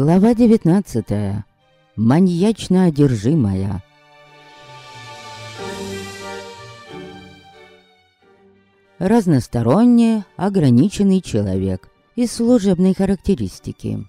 Глава 19. Маньячно одержимая. Разносторонне ограниченный человек из служебной характеристики.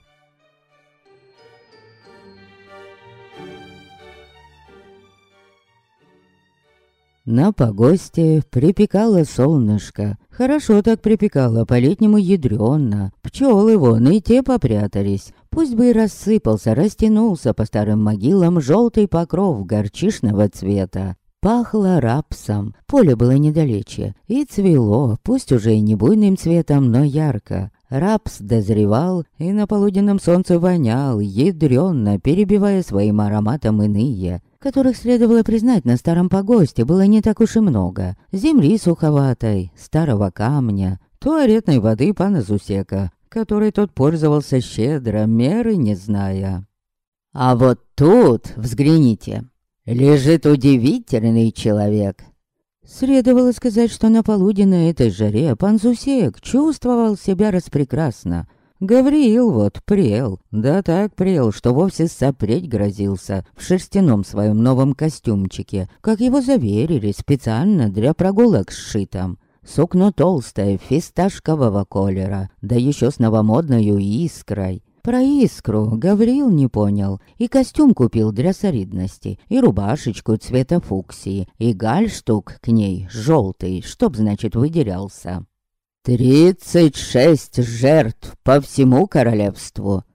На погосте припекало солнышко. Хорошо так припекало, по-летнему ядрёно. Пчелы вон и те попрятались. Пусть бы и рассыпался, растянулся по старым могилам желтый покров горчишного цвета. Пахло рапсом, поле было недалече, и цвело, пусть уже и не буйным цветом, но ярко. Рапс дозревал и на полуденном солнце вонял, ядрёно, перебивая своим ароматом иные, которых следовало признать на старом погосте было не так уж и много. Земли суховатой, старого камня, туалетной воды пана Зусека, которой тот пользовался щедро, меры не зная. А вот тут, взгляните, лежит удивительный человек. Следовало сказать, что на полуденной этой жаре пан Зусек чувствовал себя распрекрасно. Гавриил вот прел, да так прел, что вовсе сопреть грозился в шерстяном своем новом костюмчике, как его заверили специально для прогулок сшитом. Сукно толстое, фисташкового колера, да еще с новомодною искрой. Про искру Гавриил не понял, и костюм купил для солидности, и рубашечку цвета фуксии, и гальштук к ней желтый, чтоб, значит, выделялся. «Тридцать шесть жертв по всему королевству!»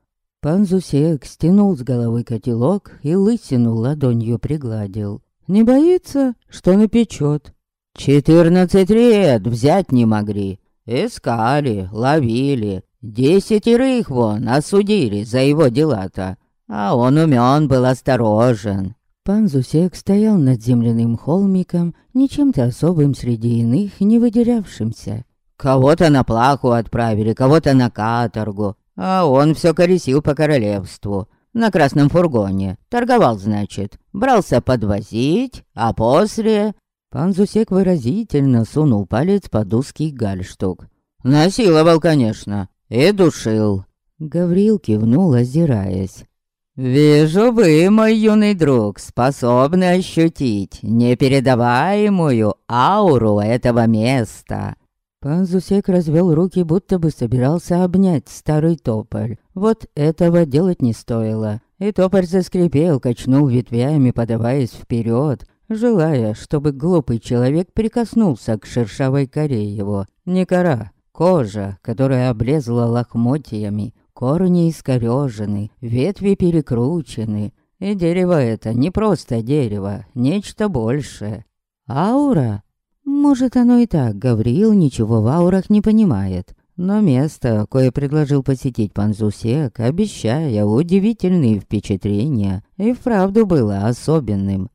Пан Зусек стянул с головы котелок и лысину ладонью пригладил. «Не боится, что напечет?» Четырнадцать лет взять не могли. Искали, ловили. Десятерых вон осудили за его дела-то. А он умен был осторожен. Пан Зусек стоял над земляным холмиком, ничем-то особым среди иных не выделявшимся. Кого-то на плаху отправили, кого-то на каторгу, а он все колесил по королевству. На красном фургоне. Торговал, значит. Брался подвозить, а после Пан Зусек выразительно сунул палец под узкий гальштук. «Насиловал, конечно, и душил». Гаврил кивнул, озираясь. «Вижу, вы, мой юный друг, способны ощутить непередаваемую ауру этого места». Пан Зусек развел руки, будто бы собирался обнять старый тополь. Вот этого делать не стоило. И тополь заскрипел, качнул ветвями, подаваясь вперед желая, чтобы глупый человек прикоснулся к шершавой коре его. Не кора, кожа, которая облезла лохмотьями, корни искорёжены, ветви перекручены. И дерево это не просто дерево, нечто большее. Аура? Может, оно и так, Гавриил ничего в аурах не понимает. Но место, кое предложил посетить пан Зусек, обещая удивительные впечатления, и вправду было особенным.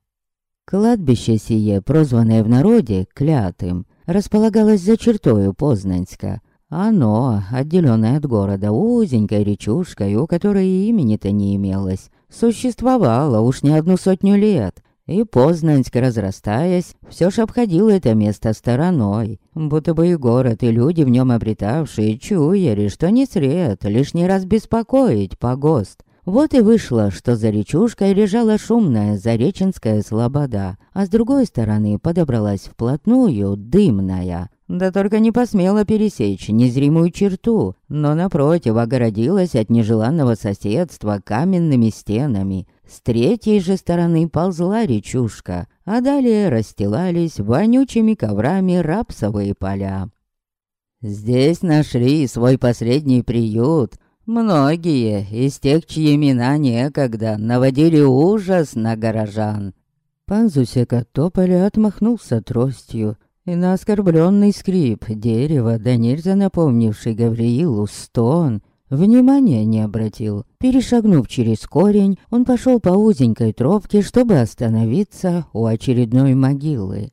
Кладбище сие, прозванное в народе Клятым, располагалось за чертою Познанска. Оно, отделенное от города узенькой речушкой, у которой и имени-то не имелось, существовало уж не одну сотню лет, и Познанск, разрастаясь, все ж обходил это место стороной, будто бы и город, и люди в нем обретавшие чуяли, что не сред лишний раз беспокоить погост. Вот и вышло, что за речушкой лежала шумная Зареченская слобода, а с другой стороны подобралась вплотную дымная. Да только не посмела пересечь незримую черту, но напротив огородилась от нежеланного соседства каменными стенами. С третьей же стороны ползла речушка, а далее расстилались вонючими коврами рапсовые поля. Здесь нашли свой последний приют — Многие из тех, чьи имена некогда наводили ужас на горожан. Пан Зусека Тополя отмахнулся тростью, и на оскорбленный скрип дерева, да нельзя напомнивший Гавриилу стон, внимания не обратил. Перешагнув через корень, он пошел по узенькой тропке, чтобы остановиться у очередной могилы.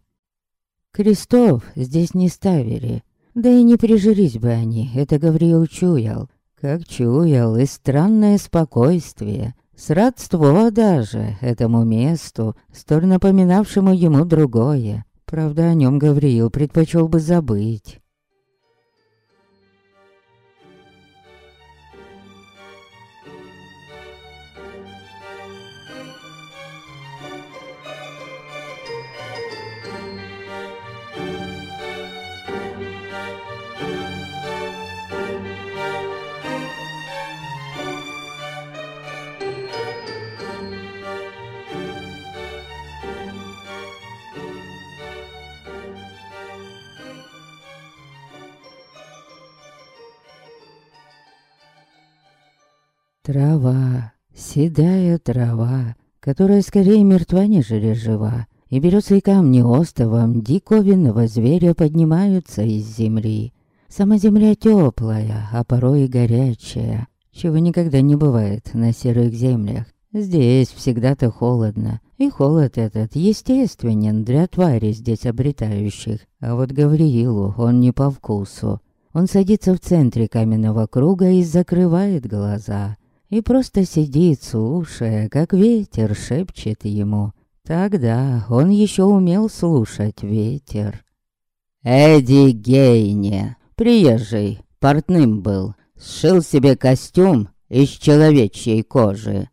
Крестов здесь не ставили, да и не прижились бы они, это Гавриил чуял. Как чуял и странное спокойствие, сродство даже этому месту, столь напоминавшему ему другое. Правда, о нем Гавриил предпочел бы забыть. Трава, седая трава, которая скорее мертва, нежели жива, и берется и камни остовом диковинного зверя поднимаются из земли. Сама земля теплая, а порой и горячая, чего никогда не бывает на серых землях. Здесь всегда-то холодно, и холод этот естественен для тварей здесь обретающих. А вот Гавриилу он не по вкусу. Он садится в центре каменного круга и закрывает глаза. И просто сидит, слушая, как ветер шепчет ему. Тогда он еще умел слушать ветер. Эдди Гейне, приезжий, портным был, сшил себе костюм из человечьей кожи.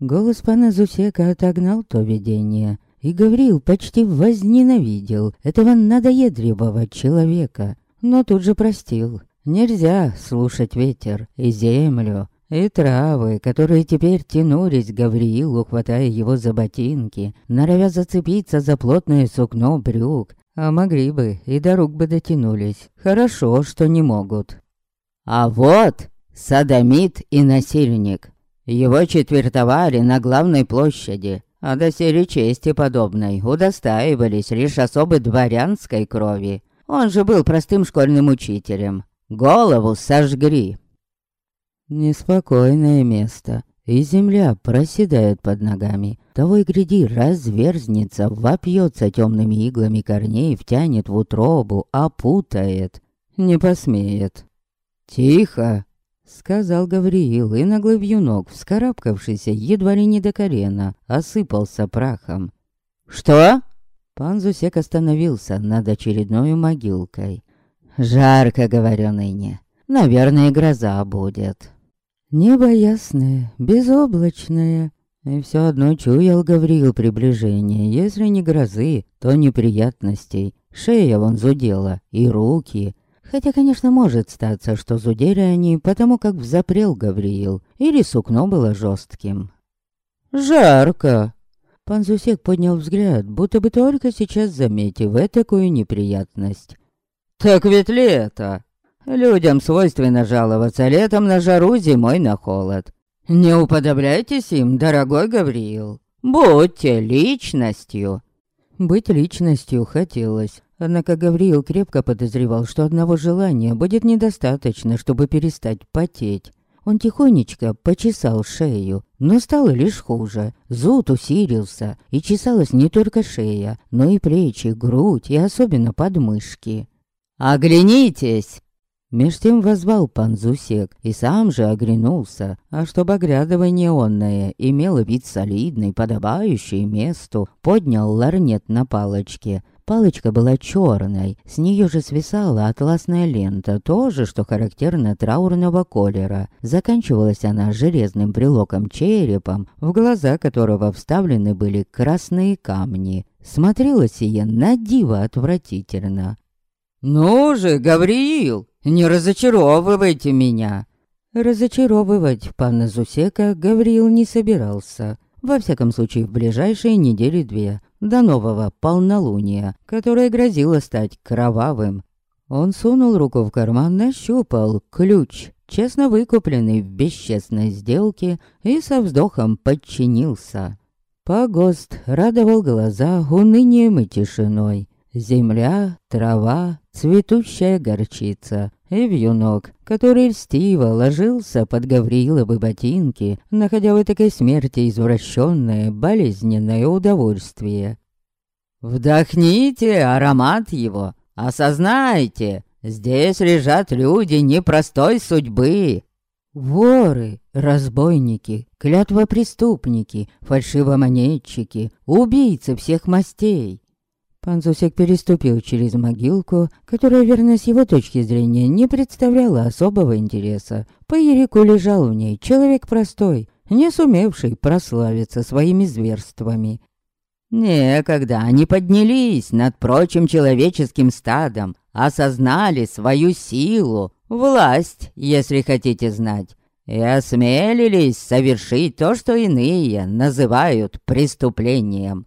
Голос пана Зусека отогнал то видение, и Гаврил почти возненавидел этого надоедливого человека, но тут же простил. Нельзя слушать ветер и землю, и травы, которые теперь тянулись к Гавриилу, хватая его за ботинки, норовя зацепиться за плотное сукно брюк, а могли бы и до рук бы дотянулись. Хорошо, что не могут. А вот садомит и насильник. Его четвертовали на главной площади, а до сери чести подобной удостаивались лишь особы дворянской крови. Он же был простым школьным учителем. Голову сожгли. Неспокойное место, и земля проседает под ногами. Того и гряди разверзнется, вопьется темными иглами корней, втянет в утробу, опутает. Не посмеет. «Тихо!» — сказал Гавриил, и наглый вьюнок, вскарабкавшийся едва ли не до колена, осыпался прахом. «Что?» Пан Зусек остановился над очередной могилкой. «Жарко, говорю ныне. Наверное, гроза будет». Небо ясное, безоблачное, и все одно чуял Гавриил приближение. Если не грозы, то неприятностей. Шея вон зудела, и руки. Хотя, конечно, может статься, что зудели они, потому как взапрел Гавриил, или сукно было жестким. «Жарко!» Пан Зусек поднял взгляд, будто бы только сейчас заметив такую неприятность. «Так ведь лето!» Людям свойственно жаловаться летом на жару, зимой на холод. Не уподобляйтесь им, дорогой Гавриил. Будьте личностью. Быть личностью хотелось. Однако Гавриил крепко подозревал, что одного желания будет недостаточно, чтобы перестать потеть. Он тихонечко почесал шею, но стало лишь хуже. Зуд усилился, и чесалась не только шея, но и плечи, грудь и особенно подмышки. «Оглянитесь!» Меж тем возвал пан Зусек и сам же оглянулся, а чтоб оглядывание онное имело вид солидный, подобающий месту, поднял ларнет на палочке. Палочка была черной, с нее же свисала атласная лента, тоже, что характерно траурного колера. Заканчивалась она железным брелоком черепом, в глаза которого вставлены были красные камни. Смотрело сие на диво отвратительно. «Ну же, Гавриил, не разочаровывайте меня!» Разочаровывать пана Зусека Гавриил не собирался. Во всяком случае, в ближайшие недели две, до нового полнолуния, которое грозило стать кровавым. Он сунул руку в карман, нащупал ключ, честно выкупленный в бесчестной сделке, и со вздохом подчинился. Погост радовал глаза унынием и тишиной. Земля, трава, цветущая горчица и вьюнок, который льстиво ложился под Гавриловы ботинки, находя в этой смерти извращенное, болезненное удовольствие. «Вдохните аромат его, осознайте, здесь лежат люди непростой судьбы!» Воры, разбойники, клятвопреступники, фальшивомонетчики, убийцы всех мастей. Пан Зусек переступил через могилку, которая, верно, с его точки зрения, не представляла особого интереса. По Ерику лежал в ней человек простой, не сумевший прославиться своими зверствами. Некогда они поднялись над прочим человеческим стадом, осознали свою силу, власть, если хотите знать, и осмелились совершить то, что иные называют преступлением.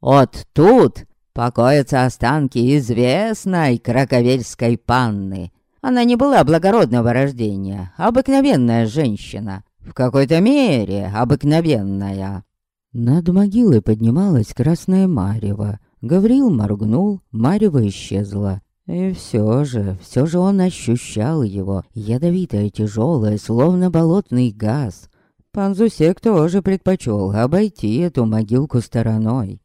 Вот тут покоятся останки известной краковельской панны. Она не была благородного рождения, обыкновенная женщина. в какой-то мере обыкновенная. Над могилой поднималась красная марево. Гаврил моргнул, марево исчезла. И все же, все же он ощущал его, ядовитое, тяжелое, словно болотный газ. Пан Зусек тоже предпочел обойти эту могилку стороной.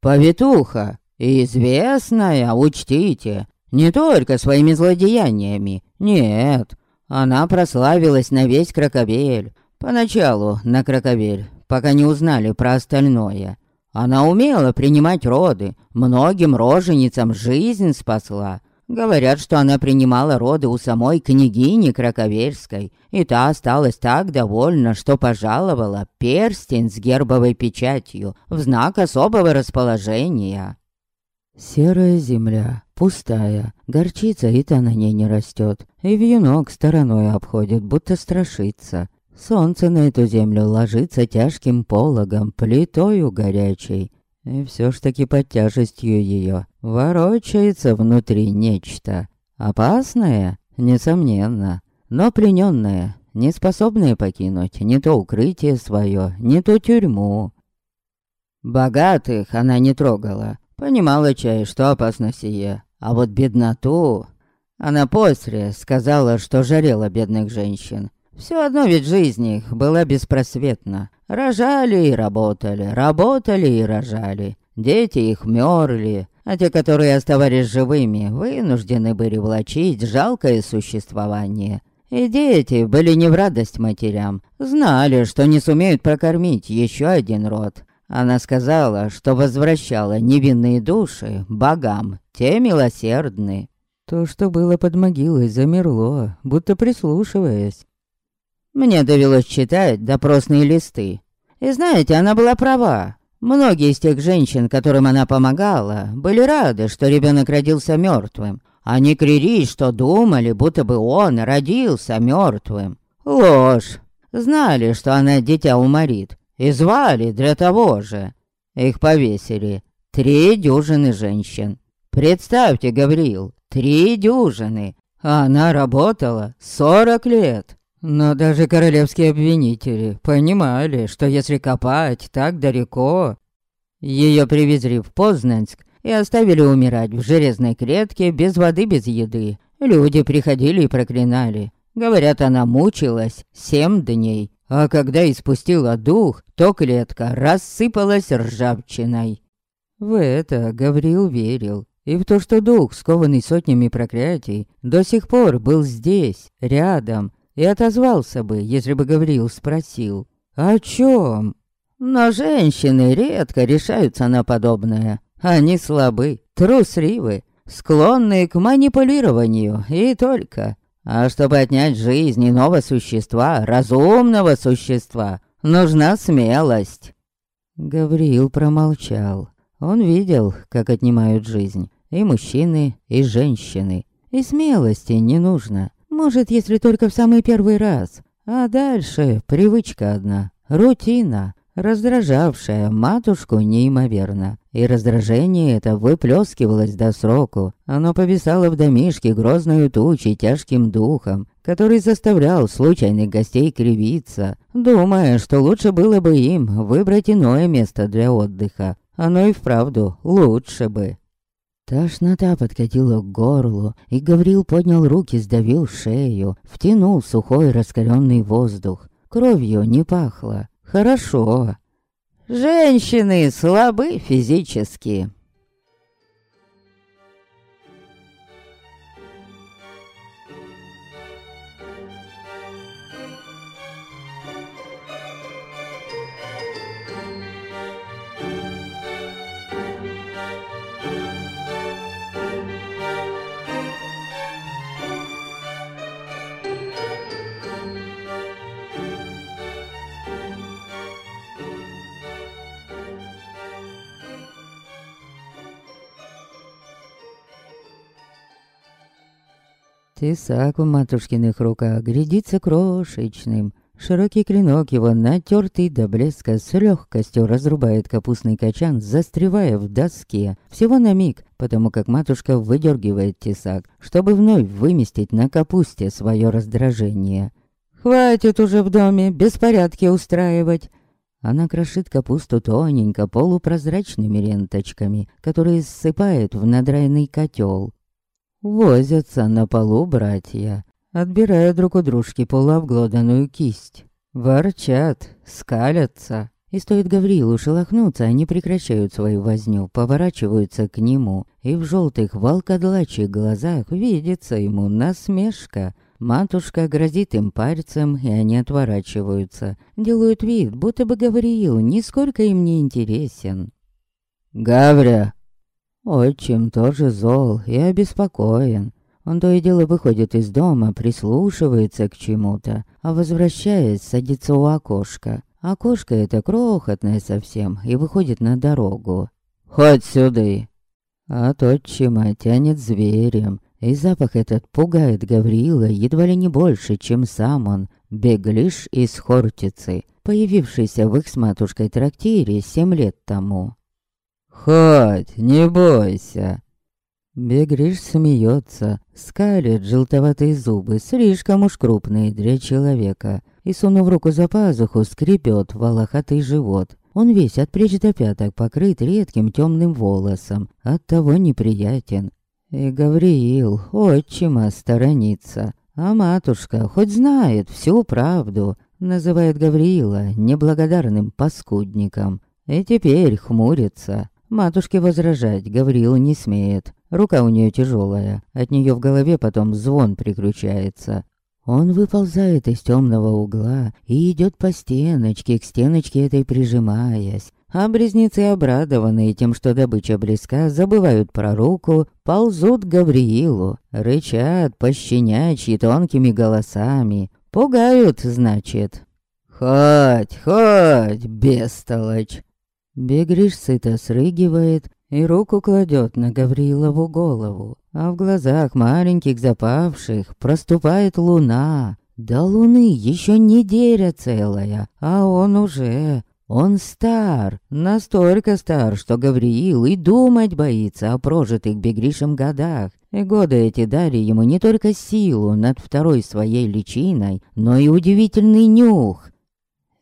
«Повитуха, известная, учтите, не только своими злодеяниями, нет, она прославилась на весь Краковель, поначалу на Краковель, пока не узнали про остальное». Она умела принимать роды, многим роженицам жизнь спасла. Говорят, что она принимала роды у самой княгини Краковельской, и та осталась так довольна, что пожаловала перстень с гербовой печатью в знак особого расположения. Серая земля, пустая, горчица и-то на ней не растет, и вьюнок стороной обходит, будто страшится. Солнце на эту землю ложится тяжким пологом, плитою горячей. И все ж таки под тяжестью ее ворочается внутри нечто. Опасное, несомненно, но плененное, не способное покинуть не то укрытие свое, не то тюрьму. Богатых она не трогала, понимала чай, что опасно сие, а вот бедноту... Она после сказала, что жарела бедных женщин, все одно ведь жизнь их была беспросветна. Рожали и работали, работали и рожали. Дети их мерли, а те, которые оставались живыми, вынуждены были влачить жалкое существование. И дети были не в радость матерям, знали, что не сумеют прокормить еще один род. Она сказала, что возвращала невинные души богам, те милосердны. То, что было под могилой, замерло, будто прислушиваясь. Мне довелось читать допросные листы. И знаете, она была права. Многие из тех женщин, которым она помогала, были рады, что ребенок родился мертвым. Они крились, что думали, будто бы он родился мертвым. Ложь. Знали, что она дитя уморит. И звали для того же. Их повесили. Три дюжины женщин. Представьте, Гавриил, три дюжины. А она работала сорок лет. Но даже королевские обвинители понимали, что если копать так далеко... Ее привезли в Познанск и оставили умирать в железной клетке без воды, без еды. Люди приходили и проклинали. Говорят, она мучилась семь дней, а когда испустила дух, то клетка рассыпалась ржавчиной. В это Гаврил верил, и в то, что дух, скованный сотнями проклятий, до сих пор был здесь, рядом, и отозвался бы, если бы Гавриил спросил «О чем?». Но женщины редко решаются на подобное. Они слабы, трусливы, склонны к манипулированию и только. А чтобы отнять жизнь иного существа, разумного существа, нужна смелость. Гавриил промолчал. Он видел, как отнимают жизнь и мужчины, и женщины. И смелости не нужно. Может, если только в самый первый раз. А дальше привычка одна, рутина, раздражавшая матушку неимоверно. И раздражение это выплескивалось до сроку. Оно повисало в домишке грозной тучей тяжким духом, который заставлял случайных гостей кривиться, думая, что лучше было бы им выбрать иное место для отдыха. Оно и вправду лучше бы. Тошнота подкатила к горлу, и Гаврил поднял руки, сдавил шею, втянул сухой раскаленный воздух. Кровью не пахло. Хорошо. Женщины слабы физически. Тесак в матушкиных руках глядится крошечным. Широкий клинок его, натертый до блеска, с легкостью разрубает капустный качан, застревая в доске. Всего на миг, потому как матушка выдергивает тесак, чтобы вновь выместить на капусте свое раздражение. Хватит уже в доме беспорядки устраивать. Она крошит капусту тоненько, полупрозрачными ленточками, которые ссыпает в надрайный котел. Возятся на полу братья, отбирая друг у дружки полуобглоданную кисть. Ворчат, скалятся. И стоит Гаврилу шелохнуться, они прекращают свою возню, поворачиваются к нему, и в желтых волкодлачьих глазах видится ему насмешка. Матушка грозит им пальцем, и они отворачиваются. Делают вид, будто бы Гавриил нисколько им не интересен. «Гавря!» Отчим тоже зол и обеспокоен. Он то и дело выходит из дома, прислушивается к чему-то, а возвращаясь, садится у окошка. Окошко это крохотное совсем и выходит на дорогу. «Хоть сюда!» От отчима тянет зверем, и запах этот пугает Гавриила едва ли не больше, чем сам он, беглиш из Хортицы, появившийся в их с матушкой трактире семь лет тому. «Хоть, не бойся!» Бегриш смеется, скалит желтоватые зубы, слишком уж крупные для человека, и, сунув руку за пазуху, скребет волохатый живот. Он весь от плеч до пяток покрыт редким темным волосом, оттого неприятен. И Гавриил отчима сторонится, а матушка хоть знает всю правду, называет Гавриила неблагодарным паскудником. И теперь хмурится, Матушке возражать Гаврил не смеет. Рука у нее тяжелая, от нее в голове потом звон приключается. Он выползает из темного угла и идет по стеночке, к стеночке этой прижимаясь. А близнецы, обрадованные тем, что добыча близка, забывают про руку, ползут к Гавриилу, рычат пощенячьи тонкими голосами. Пугают, значит. «Хоть, хоть, бестолочь!» Бегриш сыто срыгивает и руку кладет на Гаврилову голову, а в глазах маленьких запавших проступает луна. До луны еще неделя целая, а он уже... Он стар, настолько стар, что Гавриил и думать боится о прожитых Бегришем годах. И годы эти дали ему не только силу над второй своей личиной, но и удивительный нюх.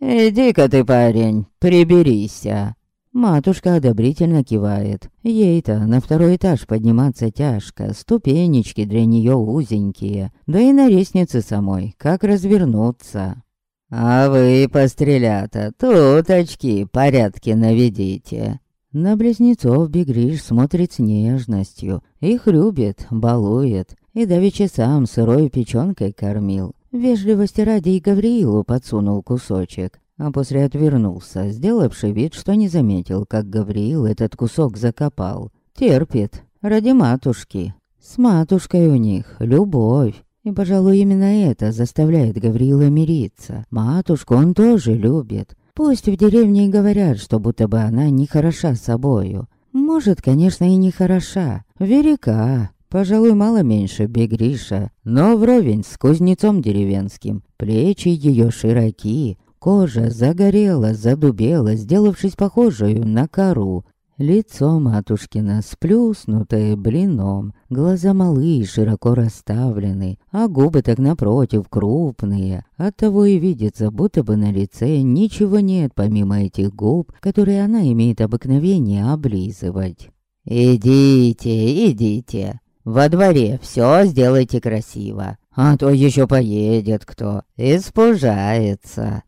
«Иди-ка ты, парень, приберися!» Матушка одобрительно кивает. Ей-то на второй этаж подниматься тяжко, ступенечки для нее узенькие, да и на лестнице самой, как развернуться. «А вы, пострелята, тут очки порядки наведите». На близнецов Бегриш смотрит с нежностью, их любит, балует, и давеча сам сырой печенкой кормил. Вежливости ради и Гавриилу подсунул кусочек, а после отвернулся, сделавший вид, что не заметил, как Гавриил этот кусок закопал. Терпит, ради матушки. С матушкой у них любовь. И, пожалуй, именно это заставляет Гавриила мириться. Матушку он тоже любит. Пусть в деревне и говорят, что будто бы она не хороша собою. Может, конечно, и не хороша. Велика. Пожалуй, мало меньше Бегриша, но вровень с кузнецом деревенским. Плечи ее широки, Кожа загорела, задубела, сделавшись похожую на кору. Лицо матушкина сплюснутое блином, глаза малые широко расставлены, а губы так напротив крупные. Оттого и видится, будто бы на лице ничего нет помимо этих губ, которые она имеет обыкновение облизывать. «Идите, идите, во дворе все сделайте красиво, а то еще поедет кто, испужается».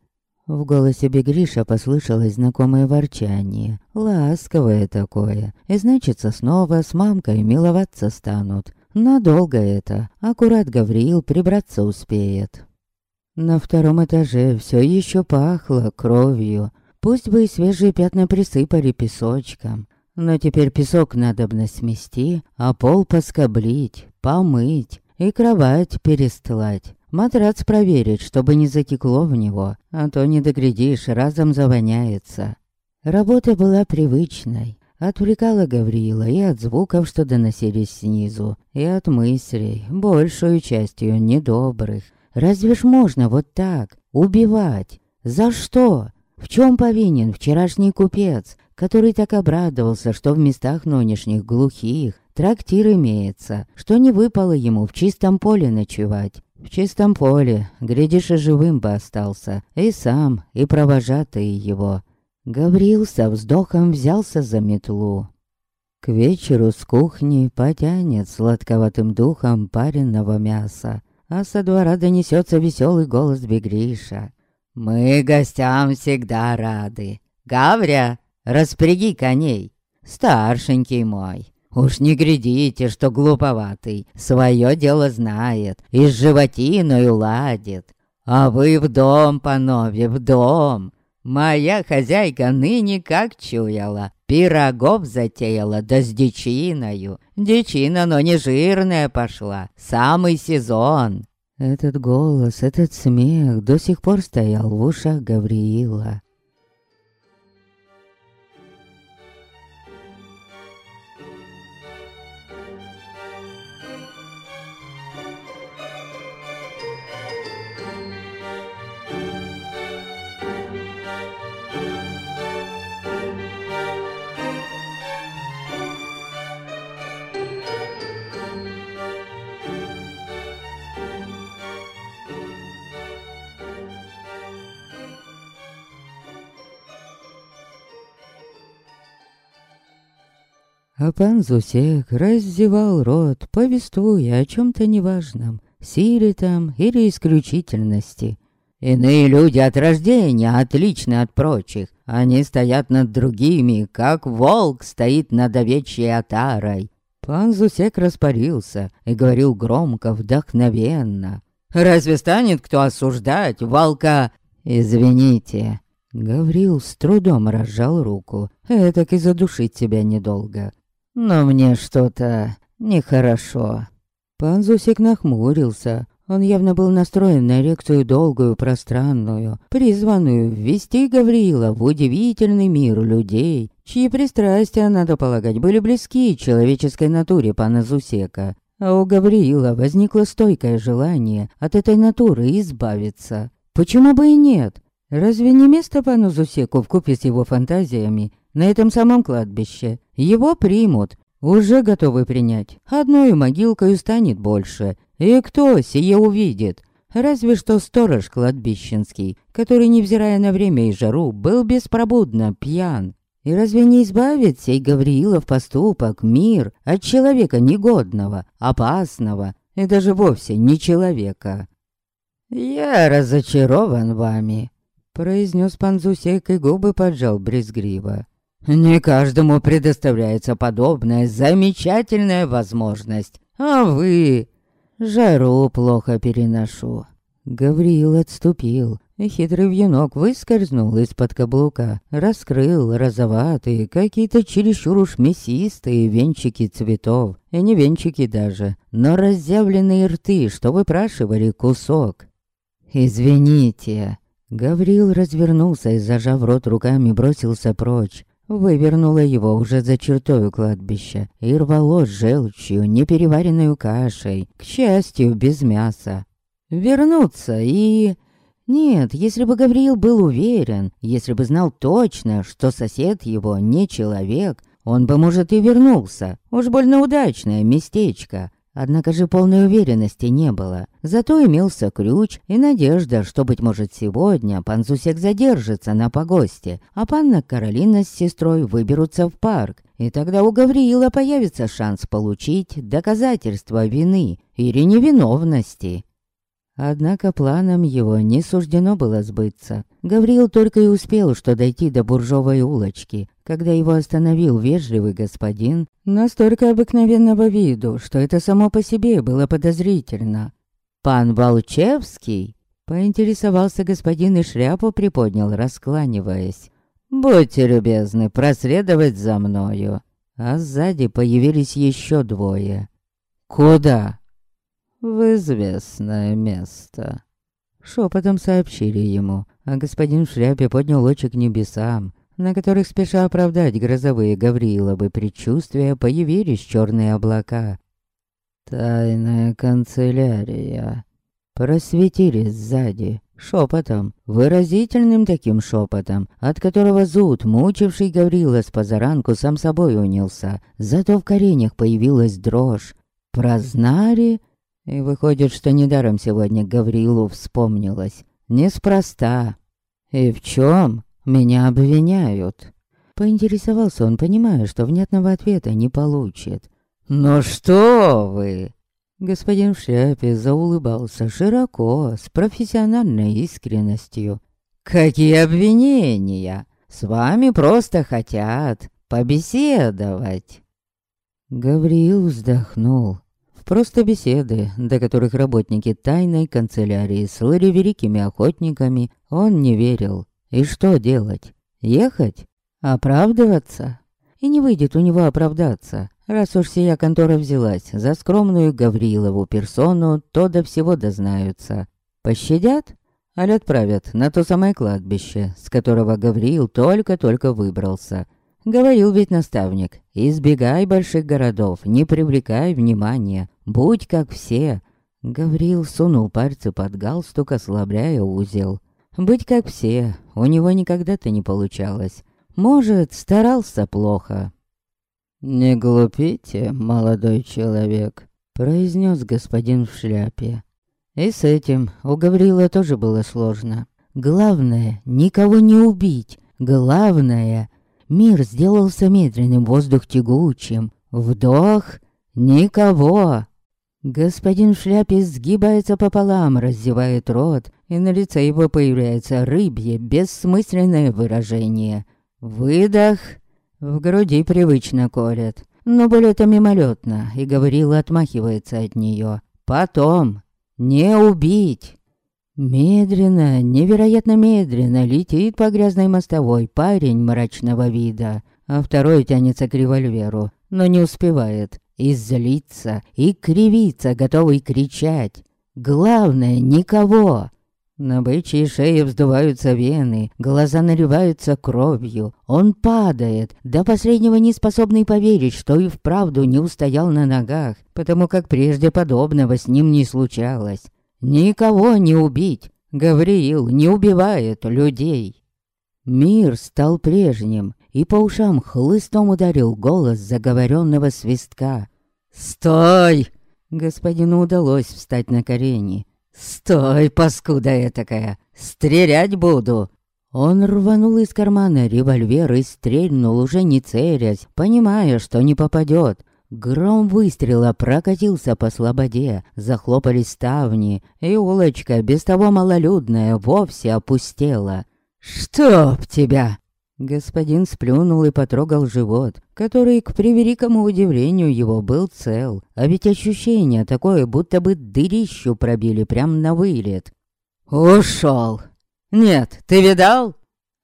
В голосе Бегриша послышалось знакомое ворчание, ласковое такое, и значится снова с мамкой миловаться станут. Надолго это, аккурат Гавриил прибраться успеет. На втором этаже все еще пахло кровью, пусть бы и свежие пятна присыпали песочком, но теперь песок надобно смести, а пол поскоблить, помыть и кровать перестлать. Матрац проверить, чтобы не затекло в него, а то не доглядишь, разом завоняется. Работа была привычной, отвлекала Гавриила и от звуков, что доносились снизу, и от мыслей, большую частью недобрых. Разве ж можно вот так убивать? За что? В чем повинен вчерашний купец, который так обрадовался, что в местах нынешних глухих трактир имеется, что не выпало ему в чистом поле ночевать? В чистом поле, глядишь, и живым бы остался, и сам, и провожатый его. Гаврил со вздохом взялся за метлу. К вечеру с кухни потянет сладковатым духом пареного мяса, а со двора донесется веселый голос Бегриша. «Мы гостям всегда рады. Гавря, распряги коней, старшенький мой». Уж не грядите, что глуповатый, свое дело знает и с животиной ладит. А вы в дом, панове, в дом. Моя хозяйка ныне как чуяла, пирогов затеяла, да с дичиною. Дичина, но не жирная пошла, самый сезон. Этот голос, этот смех до сих пор стоял в ушах Гавриила. А пан Зусек раздевал рот, повествуя о чем-то неважном, силе там или исключительности. Иные люди от рождения отличны от прочих. Они стоят над другими, как волк стоит над овечьей отарой. Пан Зусек распарился и говорил громко, вдохновенно. «Разве станет кто осуждать волка?» «Извините». Гаврил с трудом разжал руку. «Этак и задушить тебя недолго. Но мне что-то нехорошо. Пан Зусик нахмурился. Он явно был настроен на лекцию долгую, пространную, призванную ввести Гавриила в удивительный мир людей, чьи пристрастия, надо полагать, были близки человеческой натуре пана Зусека. А у Гавриила возникло стойкое желание от этой натуры избавиться. Почему бы и нет? Разве не место пану Зусеку вкупе с его фантазиями на этом самом кладбище. Его примут, уже готовы принять. Одной могилкой станет больше. И кто сие увидит? Разве что сторож кладбищенский, который, невзирая на время и жару, был беспробудно пьян. И разве не избавит сей Гавриилов поступок мир от человека негодного, опасного и даже вовсе не человека? «Я разочарован вами», — произнес пан Зусек и губы поджал брезгриво. Не каждому предоставляется подобная замечательная возможность. А вы... Жару плохо переношу. Гавриил отступил, и хитрый вьюнок выскользнул из-под каблука, раскрыл розоватые, какие-то чересчур уж мясистые венчики цветов, и не венчики даже, но разъявленные рты, что выпрашивали кусок. «Извините». Гавриил развернулся и, зажав рот руками, бросился прочь. Вывернула его уже за чертою кладбища и рвало желчью, непереваренную кашей, к счастью, без мяса. Вернуться и... Нет, если бы Гавриил был уверен, если бы знал точно, что сосед его не человек, он бы, может, и вернулся. Уж больно удачное местечко. Однако же полной уверенности не было. Зато имелся ключ и надежда, что, быть может, сегодня пан Зусек задержится на погосте, а панна Каролина с сестрой выберутся в парк. И тогда у Гавриила появится шанс получить доказательства вины или невиновности. Однако планам его не суждено было сбыться. Гавриил только и успел что дойти до буржовой улочки, когда его остановил вежливый господин, настолько обыкновенного виду, что это само по себе было подозрительно. «Пан Волчевский?» — поинтересовался господин и шляпу приподнял, раскланиваясь. «Будьте любезны проследовать за мною». А сзади появились еще двое. «Куда?» В известное место. Шепотом сообщили ему, а господин в шляпе поднял очи к небесам, на которых, спеша оправдать грозовые Гавриловы предчувствия, появились черные облака. «Тайная канцелярия», просветились сзади, шепотом, выразительным таким шепотом, от которого зуд, мучивший Гаврила с позаранку, сам собой унялся. Зато в коренях появилась дрожь. Прознали И выходит, что недаром сегодня Гаврилу вспомнилось. Неспроста. И в чем меня обвиняют? Поинтересовался он, понимая, что внятного ответа не получит. «Ну что вы!» Господин в шляпе заулыбался широко, с профессиональной искренностью. «Какие обвинения! С вами просто хотят побеседовать!» Гавриил вздохнул. Просто беседы, до которых работники тайной канцелярии слыли великими охотниками, он не верил. И что делать? Ехать? Оправдываться? И не выйдет у него оправдаться. Раз уж сия контора взялась за скромную Гаврилову персону, то до всего дознаются. Пощадят? Аль отправят на то самое кладбище, с которого Гавриил только-только выбрался. Говорил ведь наставник, избегай больших городов, не привлекай внимания, будь как все. Гавриил сунул пальцы под галстук, ослабляя узел. Быть как все, у него никогда-то не получалось. Может, старался плохо. «Не глупите, молодой человек», — произнес господин в шляпе. И с этим у Гаврила тоже было сложно. Главное, никого не убить. Главное, мир сделался медленным, воздух тягучим. Вдох — никого. Господин в шляпе сгибается пополам, раздевает рот, и на лице его появляется рыбье, бессмысленное выражение — Выдох. В груди привычно колет. Но боль это мимолетно, и Гаврила отмахивается от нее. Потом. Не убить. Медленно, невероятно медленно летит по грязной мостовой парень мрачного вида, а второй тянется к револьверу, но не успевает. И злится, и кривится, готовый кричать. Главное, никого. На бычьей шее вздуваются вены, глаза наливаются кровью. Он падает, до последнего не способный поверить, что и вправду не устоял на ногах, потому как прежде подобного с ним не случалось. Никого не убить. Гавриил не убивает людей. Мир стал прежним, и по ушам хлыстом ударил голос заговоренного свистка. «Стой!» Господину удалось встать на колени. «Стой, паскуда этакая! Стрелять буду!» Он рванул из кармана револьвер и стрельнул, уже не целясь, понимая, что не попадет. Гром выстрела прокатился по слободе, захлопались ставни, и улочка, без того малолюдная, вовсе опустела. «Чтоб тебя!» Господин сплюнул и потрогал живот, который, к превеликому удивлению его, был цел. А ведь ощущение такое, будто бы дырищу пробили прямо на вылет. «Ушел! Нет, ты видал?»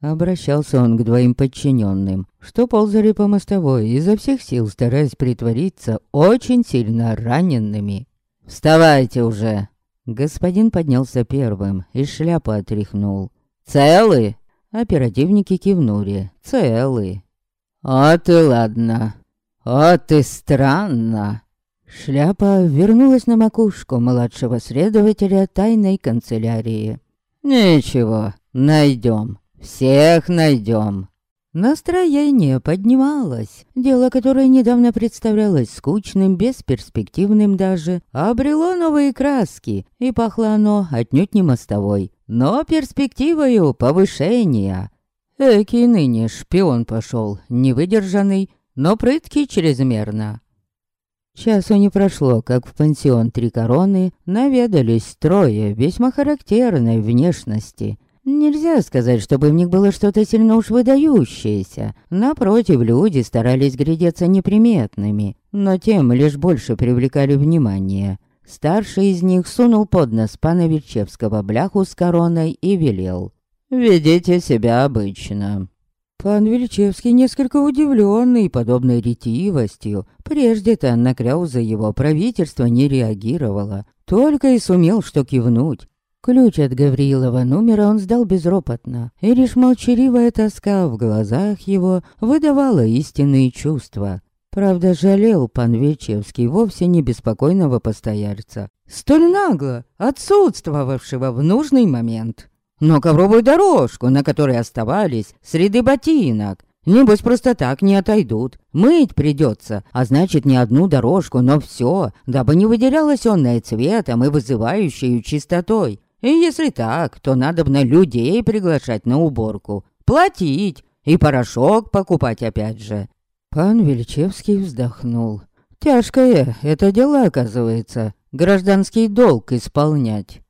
Обращался он к двоим подчиненным, что ползали по мостовой, изо всех сил стараясь притвориться очень сильно раненными. «Вставайте уже!» Господин поднялся первым и шляпу отряхнул. «Целы?» Оперативники кивнули. Целы. «А ты ладно. А ты странно». Шляпа вернулась на макушку младшего следователя тайной канцелярии. «Ничего, найдем. Всех найдем». Настроение поднималось. Дело, которое недавно представлялось скучным, бесперспективным даже, обрело новые краски, и пахло оно отнюдь не мостовой, но перспективою повышения. Экий ныне шпион пошел, невыдержанный, но прыткий чрезмерно. Часу не прошло, как в пансион Три Короны наведались трое весьма характерной внешности. Нельзя сказать, чтобы в них было что-то сильно уж выдающееся. Напротив, люди старались глядеться неприметными, но тем лишь больше привлекали внимание. Старший из них сунул под нос пана Вильчевского бляху с короной и велел. «Ведите себя обычно». Пан Вильчевский несколько удивленный подобной ретивостью. Прежде-то на Кряуза его правительство не реагировало, только и сумел что кивнуть. Ключ от Гавриилова номера он сдал безропотно, и лишь молчаливая тоска в глазах его выдавала истинные чувства. Правда, жалел пан Вечевский вовсе не беспокойного постояльца, столь нагло отсутствовавшего в нужный момент. Но ковровую дорожку, на которой оставались среди ботинок, Небось, просто так не отойдут. Мыть придется, а значит, не одну дорожку, но все, дабы не выделялось онное цветом и вызывающей чистотой. И если так, то надо на людей приглашать на уборку. Платить и порошок покупать опять же. Пан Вельчевский вздохнул. Тяжкое это дело, оказывается, гражданский долг исполнять.